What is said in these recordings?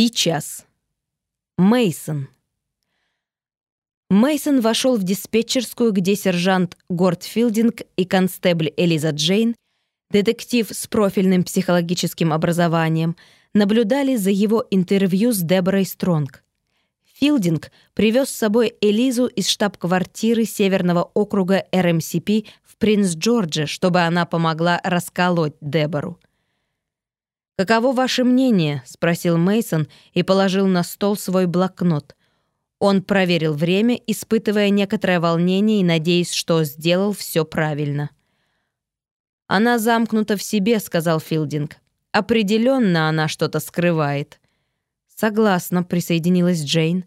Сейчас. Мейсон. Мейсон вошел в диспетчерскую, где сержант Горд Филдинг и констебль Элиза Джейн, детектив с профильным психологическим образованием, наблюдали за его интервью с Деборой Стронг. Филдинг привез с собой Элизу из штаб-квартиры Северного округа РМСП в Принц-Джордже, чтобы она помогла расколоть Дебору. «Каково ваше мнение?» — спросил Мейсон и положил на стол свой блокнот. Он проверил время, испытывая некоторое волнение и надеясь, что сделал все правильно. «Она замкнута в себе», — сказал Филдинг. «Определенно она что-то скрывает». «Согласна», — присоединилась Джейн.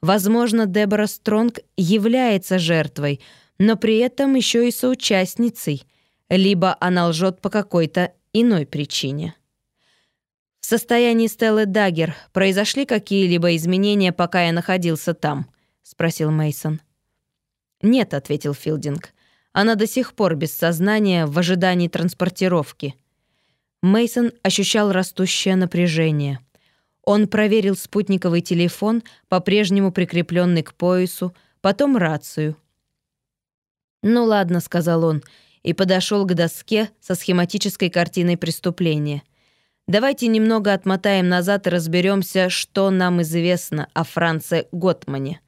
«Возможно, Дебора Стронг является жертвой, но при этом еще и соучастницей, либо она лжет по какой-то иной причине». В состоянии Стеллы Даггер произошли какие-либо изменения, пока я находился там?» — спросил Мейсон. «Нет», — ответил Филдинг. «Она до сих пор без сознания в ожидании транспортировки». Мейсон ощущал растущее напряжение. Он проверил спутниковый телефон, по-прежнему прикрепленный к поясу, потом рацию. «Ну ладно», — сказал он, и подошел к доске со схематической картиной преступления. Давайте немного отмотаем назад и разберемся, что нам известно о Франце Готмане.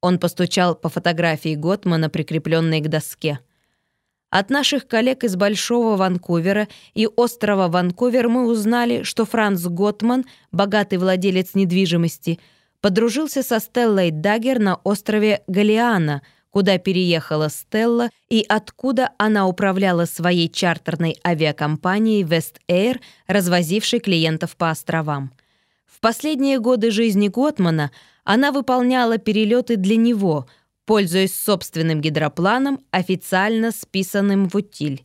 Он постучал по фотографии Готмана, прикрепленной к доске. От наших коллег из Большого Ванкувера и острова Ванкувер мы узнали, что Франц Готман, богатый владелец недвижимости, подружился со Стеллой Даггер на острове Галиана – куда переехала Стелла и откуда она управляла своей чартерной авиакомпанией West Air, развозившей клиентов по островам. В последние годы жизни Готмана она выполняла перелеты для него, пользуясь собственным гидропланом, официально списанным в утиль.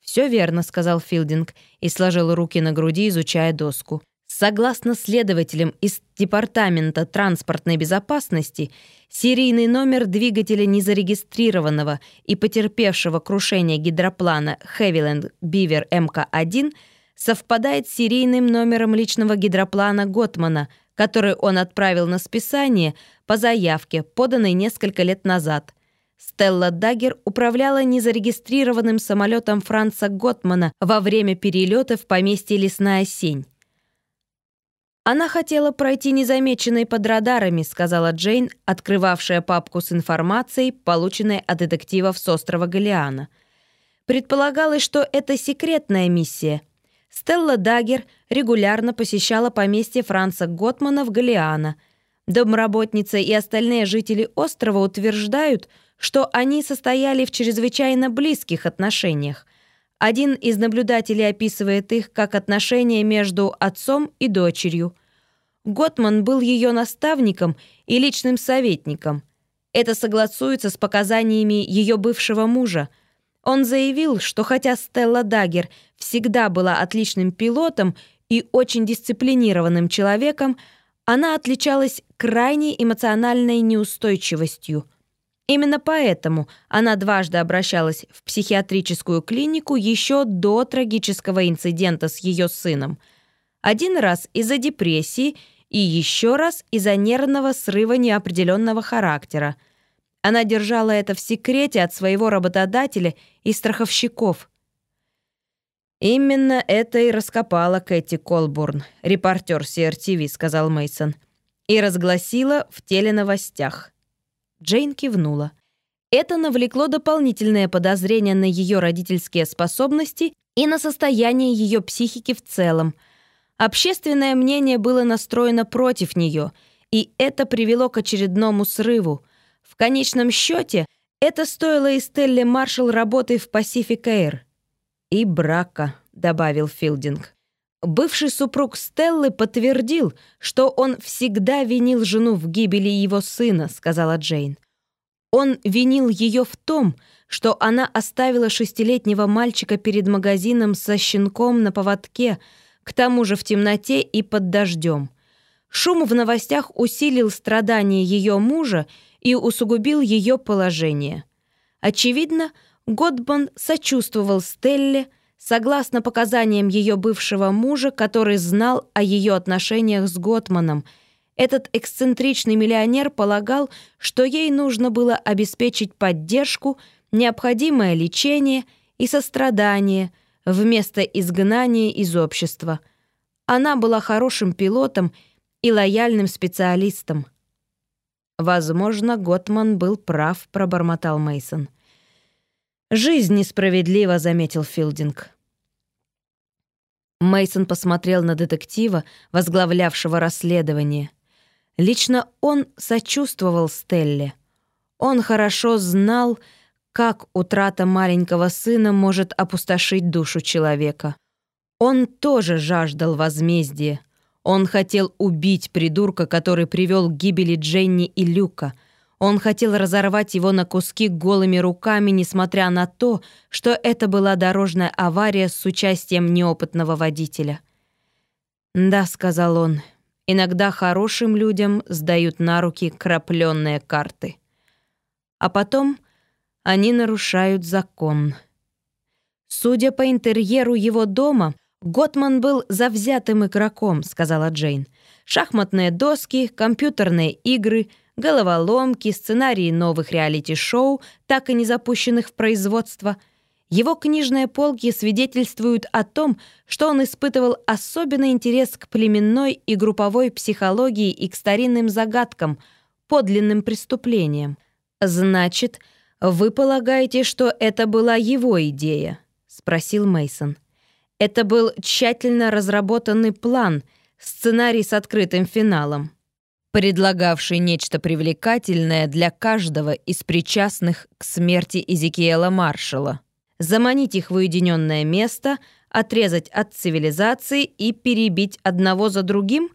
«Все верно», — сказал Филдинг и сложил руки на груди, изучая доску. Согласно следователям из Департамента транспортной безопасности, серийный номер двигателя незарегистрированного и потерпевшего крушение гидроплана Heavyland Beaver МК-1 совпадает с серийным номером личного гидроплана Готмана, который он отправил на списание по заявке, поданной несколько лет назад. Стелла Даггер управляла незарегистрированным самолетом Франца Готмана во время перелета в поместье Лесная Сень. «Она хотела пройти незамеченной под радарами», сказала Джейн, открывавшая папку с информацией, полученной от детективов с острова Галиана. Предполагалось, что это секретная миссия. Стелла Даггер регулярно посещала поместье Франца Готмана в Галиана. Домработница и остальные жители острова утверждают, что они состояли в чрезвычайно близких отношениях. Один из наблюдателей описывает их как отношения между отцом и дочерью. Готман был ее наставником и личным советником. Это согласуется с показаниями ее бывшего мужа. Он заявил, что хотя Стелла Даггер всегда была отличным пилотом и очень дисциплинированным человеком, она отличалась крайней эмоциональной неустойчивостью – Именно поэтому она дважды обращалась в психиатрическую клинику еще до трагического инцидента с ее сыном. Один раз из-за депрессии и еще раз из-за нервного срыва неопределенного характера. Она держала это в секрете от своего работодателя и страховщиков. «Именно это и раскопала Кэти Колбурн, репортер CRTV», — сказал Мейсон, и разгласила в теленовостях. Джейн кивнула. Это навлекло дополнительное подозрение на ее родительские способности и на состояние ее психики в целом. Общественное мнение было настроено против нее, и это привело к очередному срыву. В конечном счете, это стоило и Стелле Маршалл работы в Pacific Air. «И брака», — добавил Филдинг. Бывший супруг Стеллы подтвердил, что он всегда винил жену в гибели его сына, сказала Джейн. Он винил ее в том, что она оставила шестилетнего мальчика перед магазином со щенком на поводке, к тому же в темноте и под дождем. Шум в новостях усилил страдания ее мужа и усугубил ее положение. Очевидно, Годбан сочувствовал Стелле, согласно показаниям ее бывшего мужа, который знал о ее отношениях с Готманом. Этот эксцентричный миллионер полагал, что ей нужно было обеспечить поддержку, необходимое лечение и сострадание вместо изгнания из общества. Она была хорошим пилотом и лояльным специалистом. Возможно, Готман был прав, пробормотал Мейсон. Жизнь несправедлива, заметил Филдинг. Мейсон посмотрел на детектива, возглавлявшего расследование. Лично он сочувствовал Стелле. Он хорошо знал, как утрата маленького сына может опустошить душу человека. Он тоже жаждал возмездия. Он хотел убить придурка, который привел к гибели Дженни и Люка — он хотел разорвать его на куски голыми руками, несмотря на то, что это была дорожная авария с участием неопытного водителя. «Да», — сказал он, — «иногда хорошим людям сдают на руки крапленные карты. А потом они нарушают закон». Судя по интерьеру его дома, Готман был завзятым игроком, сказала Джейн. Шахматные доски, компьютерные игры — головоломки, сценарии новых реалити-шоу, так и не запущенных в производство. Его книжные полки свидетельствуют о том, что он испытывал особенный интерес к племенной и групповой психологии и к старинным загадкам, подлинным преступлениям. Значит, вы полагаете, что это была его идея? спросил Мейсон. Это был тщательно разработанный план, сценарий с открытым финалом предлагавший нечто привлекательное для каждого из причастных к смерти Изикиэла Маршала. Заманить их в уединенное место, отрезать от цивилизации и перебить одного за другим?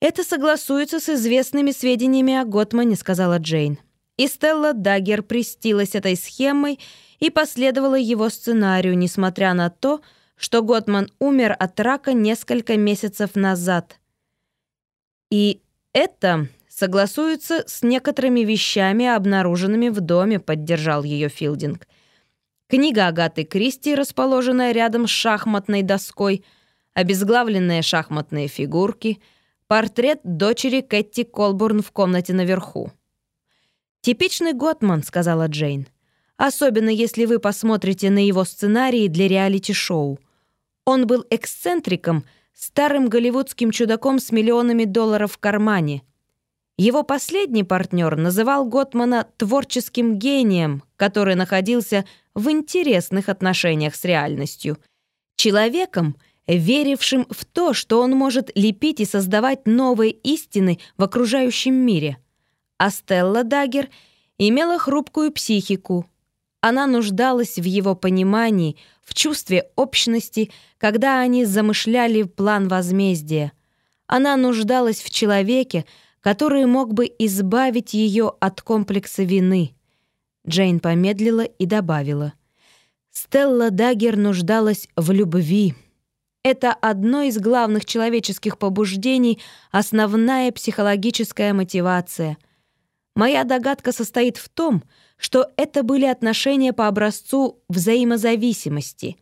«Это согласуется с известными сведениями о Готмане», — сказала Джейн. И Стелла Даггер пристилась этой схемой и последовала его сценарию, несмотря на то, что Готман умер от рака несколько месяцев назад — и это согласуется с некоторыми вещами, обнаруженными в доме, поддержал ее Филдинг. Книга Агаты Кристи, расположенная рядом с шахматной доской, обезглавленные шахматные фигурки, портрет дочери Кэти Колбурн в комнате наверху. «Типичный Готман», — сказала Джейн. «Особенно если вы посмотрите на его сценарии для реалити-шоу. Он был эксцентриком — старым голливудским чудаком с миллионами долларов в кармане. Его последний партнер называл Готмана творческим гением, который находился в интересных отношениях с реальностью. Человеком, верившим в то, что он может лепить и создавать новые истины в окружающем мире. А Стелла Даггер имела хрупкую психику, она нуждалась в его понимании, в чувстве общности, когда они замышляли план возмездия. Она нуждалась в человеке, который мог бы избавить ее от комплекса вины. Джейн помедлила и добавила. Стелла Даггер нуждалась в любви. Это одно из главных человеческих побуждений, основная психологическая мотивация. Моя догадка состоит в том, что это были отношения по образцу взаимозависимости.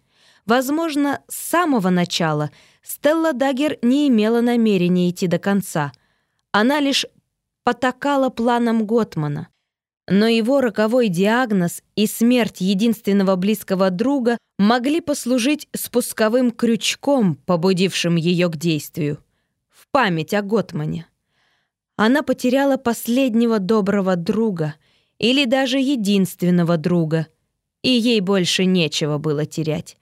Возможно, с самого начала Стелла Даггер не имела намерения идти до конца. Она лишь потакала планам Готмана. Но его роковой диагноз и смерть единственного близкого друга могли послужить спусковым крючком, побудившим ее к действию. В память о Готмане. Она потеряла последнего доброго друга — или даже единственного друга, и ей больше нечего было терять.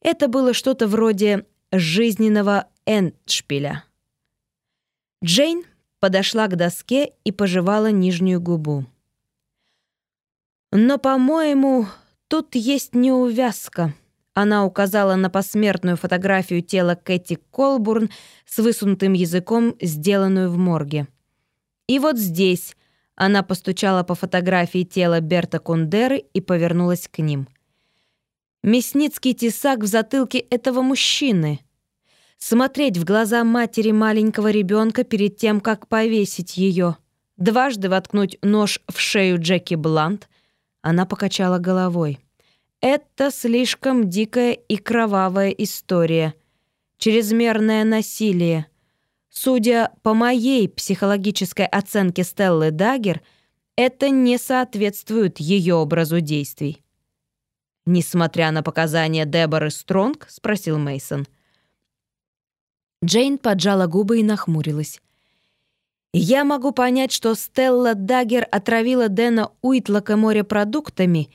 Это было что-то вроде жизненного эндшпиля. Джейн подошла к доске и пожевала нижнюю губу. «Но, по-моему, тут есть неувязка», она указала на посмертную фотографию тела Кэти Колбурн с высунутым языком, сделанную в морге. И вот здесь она постучала по фотографии тела Берта Кундеры и повернулась к ним. Мясницкий тесак в затылке этого мужчины. Смотреть в глаза матери маленького ребенка перед тем, как повесить ее. Дважды воткнуть нож в шею Джеки Блант. Она покачала головой. Это слишком дикая и кровавая история. Чрезмерное насилие. Судя по моей психологической оценке Стеллы Дагер, это не соответствует ее образу действий. «Несмотря на показания Деборы Стронг?» — спросил Мейсон. Джейн поджала губы и нахмурилась. «Я могу понять, что Стелла Дагер отравила Дэна Уитлока морепродуктами,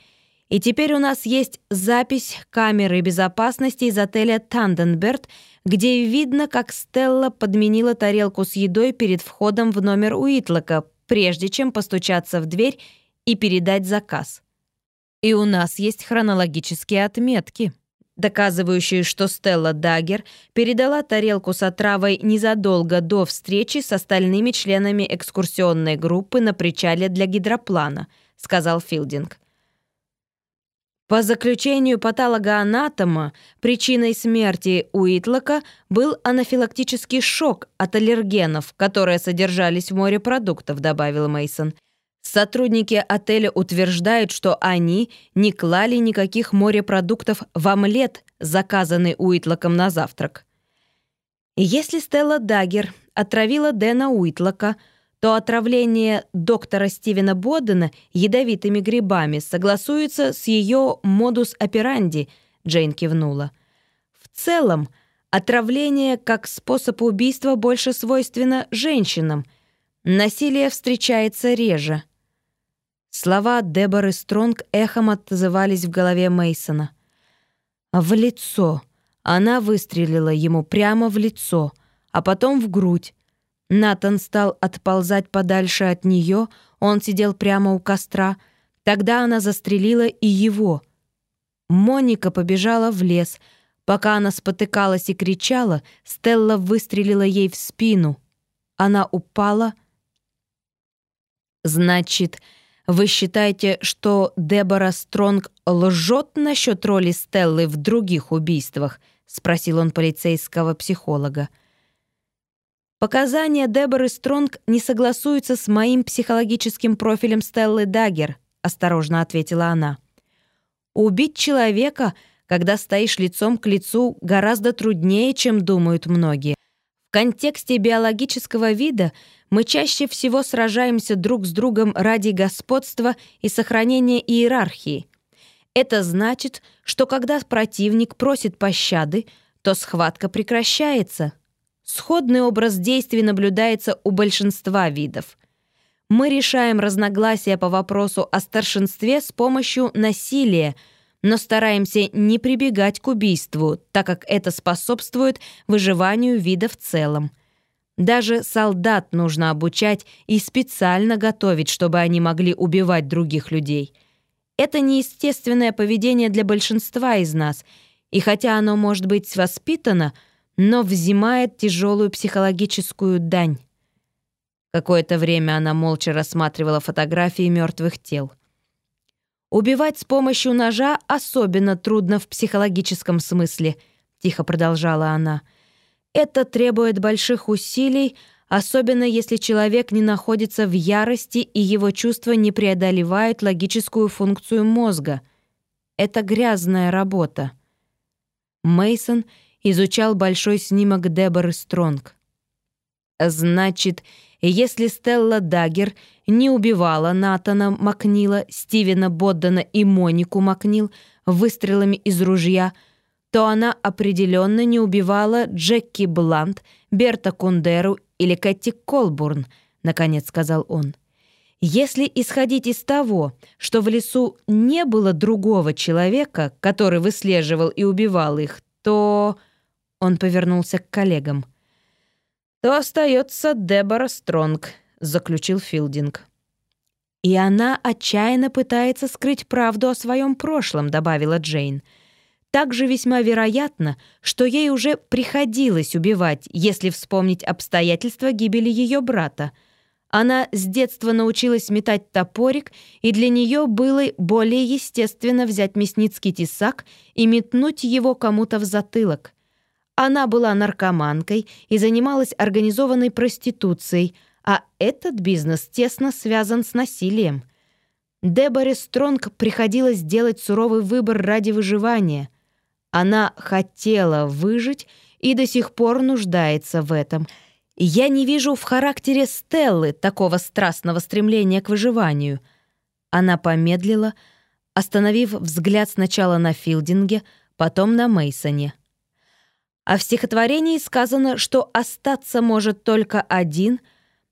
и теперь у нас есть запись камеры безопасности из отеля «Танденберт», где видно, как Стелла подменила тарелку с едой перед входом в номер Уитлока, прежде чем постучаться в дверь и передать заказ. И у нас есть хронологические отметки, доказывающие, что Стелла Дагер передала тарелку с отравой незадолго до встречи с остальными членами экскурсионной группы на причале для гидроплана, сказал Филдинг. По заключению патологоанатома, причиной смерти Уитлока был анафилактический шок от аллергенов, которые содержались в морепродуктов, добавил Мейсон. Сотрудники отеля утверждают, что они не клали никаких морепродуктов в омлет, заказанный Уитлоком на завтрак. Если Стелла Даггер отравила Дэна Уитлока – то отравление доктора Стивена Боддена ядовитыми грибами согласуется с ее модус операнди, Джейн кивнула. В целом, отравление как способ убийства больше свойственно женщинам. Насилие встречается реже. Слова Деборы Стронг эхом отзывались в голове Мейсона. В лицо. Она выстрелила ему прямо в лицо, а потом в грудь. Натан стал отползать подальше от нее, он сидел прямо у костра. Тогда она застрелила и его. Моника побежала в лес. Пока она спотыкалась и кричала, Стелла выстрелила ей в спину. Она упала. «Значит, вы считаете, что Дебора Стронг лжет насчет роли Стеллы в других убийствах?» — спросил он полицейского психолога. Показания Деборы Стронг не согласуются с моим психологическим профилем Стеллы Даггер, осторожно ответила она. Убить человека, когда стоишь лицом к лицу, гораздо труднее, чем думают многие. В контексте биологического вида мы чаще всего сражаемся друг с другом ради господства и сохранения иерархии. Это значит, что когда противник просит пощады, то схватка прекращается, Сходный образ действий наблюдается у большинства видов. Мы решаем разногласия по вопросу о старшинстве с помощью насилия, но стараемся не прибегать к убийству, так как это способствует выживанию вида в целом. Даже солдат нужно обучать и специально готовить, чтобы они могли убивать других людей. Это неестественное поведение для большинства из нас, и хотя оно может быть воспитано – но взимает тяжелую психологическую дань. Какое-то время она молча рассматривала фотографии мертвых тел. «Убивать с помощью ножа особенно трудно в психологическом смысле», — тихо продолжала она. «Это требует больших усилий, особенно если человек не находится в ярости и его чувства не преодолевают логическую функцию мозга. Это грязная работа». Мейсон изучал большой снимок Деборы Стронг. «Значит, если Стелла Даггер не убивала Натана Макнила, Стивена Боддена и Монику Макнил выстрелами из ружья, то она определенно не убивала Джеки Блант, Берта Кундеру или Кэти Колбурн», — наконец сказал он. Если исходить из того, что в лесу не было другого человека, который выслеживал и убивал их, то... Он повернулся к коллегам. «То остается Дебора Стронг», — заключил Филдинг. «И она отчаянно пытается скрыть правду о своем прошлом», — добавила Джейн. «Также весьма вероятно, что ей уже приходилось убивать, если вспомнить обстоятельства гибели ее брата. Она с детства научилась метать топорик, и для нее было более естественно взять мясницкий тесак и метнуть его кому-то в затылок. Она была наркоманкой и занималась организованной проституцией, а этот бизнес тесно связан с насилием. Деборе Стронг приходилось делать суровый выбор ради выживания. Она хотела выжить и до сих пор нуждается в этом. Я не вижу в характере Стеллы такого страстного стремления к выживанию. Она помедлила, остановив взгляд сначала на Филдинге, потом на Мейсоне. А в стихотворении сказано, что остаться может только один.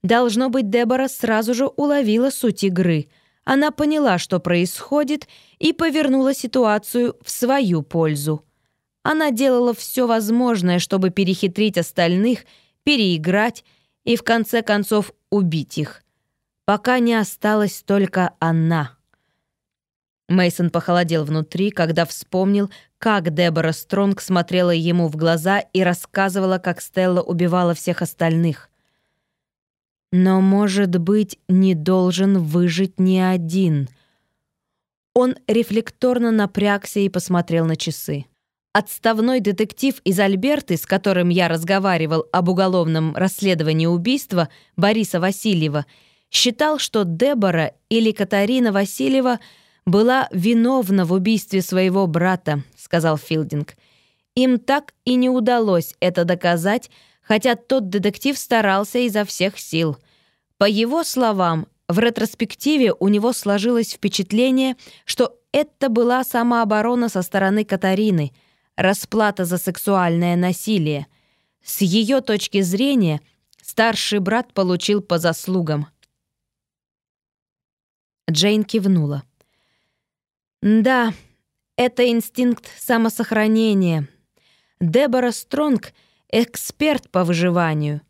Должно быть, Дебора сразу же уловила суть игры. Она поняла, что происходит, и повернула ситуацию в свою пользу. Она делала все возможное, чтобы перехитрить остальных, переиграть и, в конце концов, убить их. Пока не осталась только она. Мейсон похолодел внутри, когда вспомнил, как Дебора Стронг смотрела ему в глаза и рассказывала, как Стелла убивала всех остальных. Но, может быть, не должен выжить ни один. Он рефлекторно напрягся и посмотрел на часы. Отставной детектив из Альберты, с которым я разговаривал об уголовном расследовании убийства Бориса Васильева, считал, что Дебора или Катарина Васильева была виновна в убийстве своего брата, сказал Филдинг. Им так и не удалось это доказать, хотя тот детектив старался изо всех сил. По его словам, в ретроспективе у него сложилось впечатление, что это была самооборона со стороны Катарины — расплата за сексуальное насилие. С ее точки зрения старший брат получил по заслугам. Джейн кивнула. «Да, это инстинкт самосохранения. Дебора Стронг — эксперт по выживанию.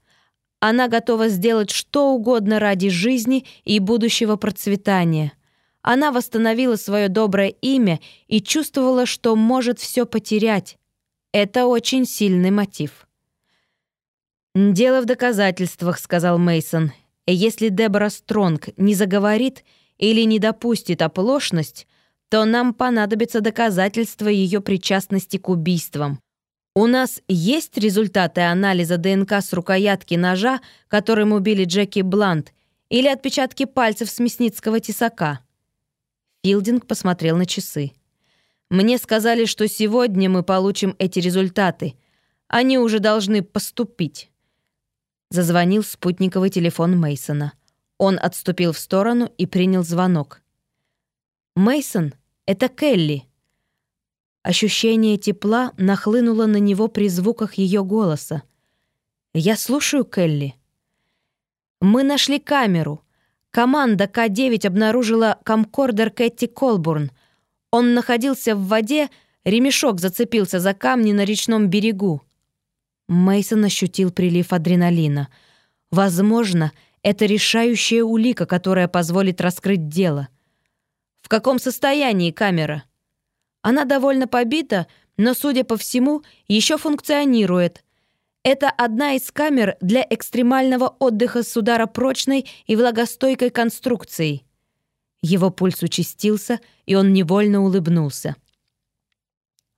Она готова сделать что угодно ради жизни и будущего процветания — она восстановила свое доброе имя и чувствовала, что может все потерять. Это очень сильный мотив. «Дело в доказательствах», — сказал Мейсон. «Если Дебора Стронг не заговорит или не допустит оплошность, то нам понадобится доказательство ее причастности к убийствам. У нас есть результаты анализа ДНК с рукоятки ножа, которым убили Джеки Блант, или отпечатки пальцев с мясницкого тесака?» Филдинг посмотрел на часы. «Мне сказали, что сегодня мы получим эти результаты. Они уже должны поступить». Зазвонил спутниковый телефон Мейсона. Он отступил в сторону и принял звонок. Мейсон, это Келли. Ощущение тепла нахлынуло на него при звуках ее голоса. «Я слушаю, Келли». «Мы нашли камеру. Команда К-9 обнаружила комкордер Кэти Колбурн. Он находился в воде, ремешок зацепился за камни на речном берегу. Мейсон ощутил прилив адреналина. Возможно, это решающая улика, которая позволит раскрыть дело. В каком состоянии камера? Она довольно побита, но, судя по всему, еще функционирует. Это одна из камер для экстремального отдыха с ударопрочной и влагостойкой конструкцией. Его пульс участился, и он невольно улыбнулся.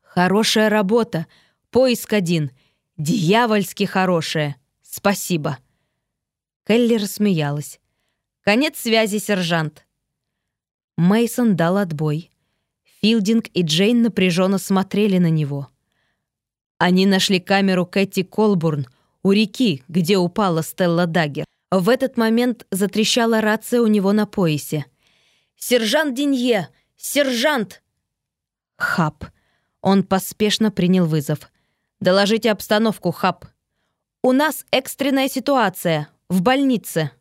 «Хорошая работа. Поиск один. Дьявольски хорошая. Спасибо». Келли рассмеялась. «Конец связи, сержант». Мейсон дал отбой. Филдинг и Джейн напряженно смотрели на него. Они нашли камеру Кэти Колбурн у реки, где упала Стелла Даггер. В этот момент затрещала рация у него на поясе. «Сержант Динье! Сержант!» «Хаб». Он поспешно принял вызов. «Доложите обстановку, Хаб». «У нас экстренная ситуация. В больнице».